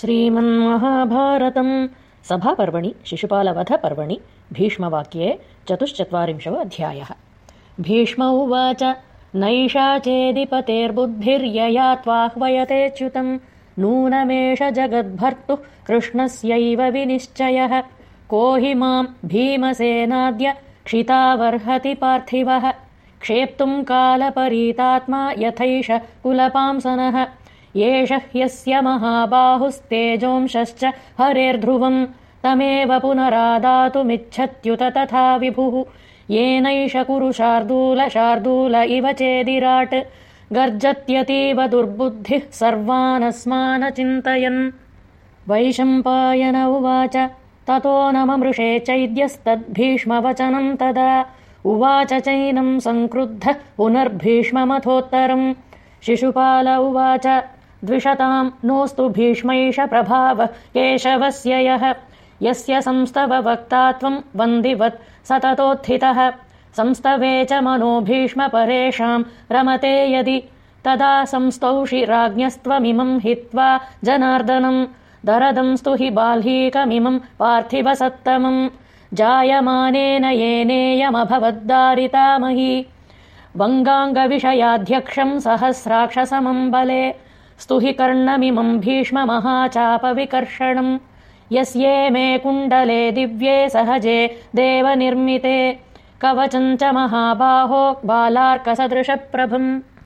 श्रीमन्महाभारतम्। सभापर्वणि शिशुपालवधपर्वणि भीष्मवाक्ये चतुश्चत्वारिंशो अध्यायः भीष्म उवाच नैषा चेदिपतेर्बुद्धिर्यया त्वाह्वयतेच्युतम् नूनमेष जगद्भर्तुः कृष्णस्यैव विनिश्चयः। को हि माम् भीमसेनाद्य क्षितावर्हति पार्थिवः। क्षेप्तुम् कालपरीतात्मा यथैष कुलपांसनः एष ह्यस्य महाबाहुस्तेजोंशश्च हरेर्ध्रुवम् तमेव पुनरादातुमिच्छत्युत तथा विभुः। येनैष कुरु शार्दूल शार्दूल इव चेदिराट्। गर्जत्यतीव दुर्बुद्धिः सर्वानस्मानचिन्तयन्। वैशम्पायन उवाच ततो नममृषे चैद्यस्तद्भीष्मवचनम् तदा। उवाच चैनम् सङ्क्रुद्धः पुनर्भीष्ममथोत्तरम्। शिशुपाल उवाच द्विषताम् नोऽस्तु भीष्मैष प्रभावः केशवस्य यः। यस्य संस्तव वक्ता त्वम् वन्दिवत् सततोत्थितः। संस्तवे च मनो भीष्म परेषाम् रमते यदि। तदा संस्तौषि राज्ञस्त्वमिमम् हित्वा जनार्दनम् दरदंस्तु हि बाल्हीकमिमम् पार्थिवसत्तमम् जायमानेन येनेयमभवद्दारितामही। वङ्गाङ्गविषयाध्यक्षम् सहस्राक्षसमम् बले स्तुहि कर्णमिमम् भीष्ममहाचापविकर्षणम् यस्ये मे कुण्डले दिव्ये सहजे देवनिर्मिते। कवचम् च महाबाहो बालार्कसदृशप्रभम्